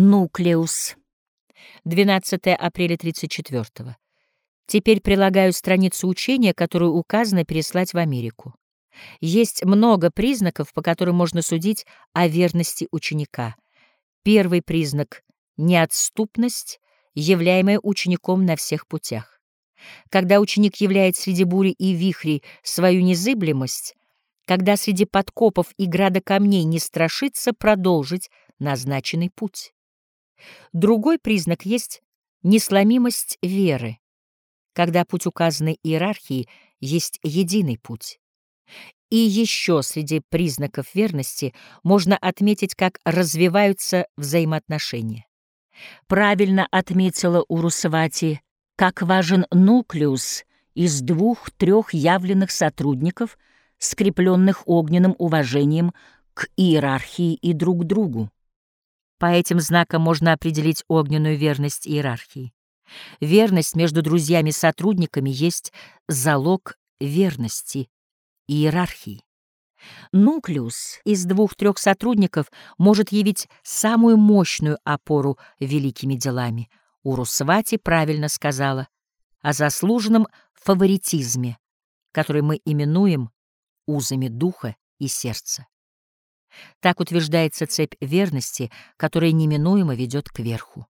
Нуклеус. 12 апреля 34 -го. Теперь прилагаю страницу учения, которую указано переслать в Америку. Есть много признаков, по которым можно судить о верности ученика. Первый признак — неотступность, являемая учеником на всех путях. Когда ученик являет среди бури и вихрей свою незыблемость, когда среди подкопов и града камней не страшится продолжить назначенный путь. Другой признак есть несломимость веры, когда путь указанной иерархии есть единый путь. И еще среди признаков верности можно отметить, как развиваются взаимоотношения. Правильно отметила Урусвати, как важен нуклеус из двух-трех явленных сотрудников, скрепленных огненным уважением к иерархии и друг другу. По этим знакам можно определить огненную верность иерархии. Верность между друзьями-сотрудниками есть залог верности иерархии. Нуклеус из двух-трех сотрудников может явить самую мощную опору великими делами. Урусвати правильно сказала о заслуженном фаворитизме, который мы именуем узами духа и сердца. Так утверждается цепь верности, которая неминуемо ведет к верху.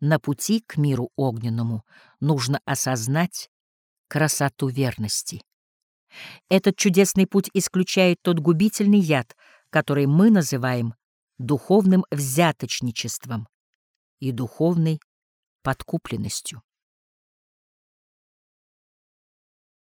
На пути к миру огненному нужно осознать красоту верности. Этот чудесный путь исключает тот губительный яд, который мы называем духовным взяточничеством и духовной подкупленностью.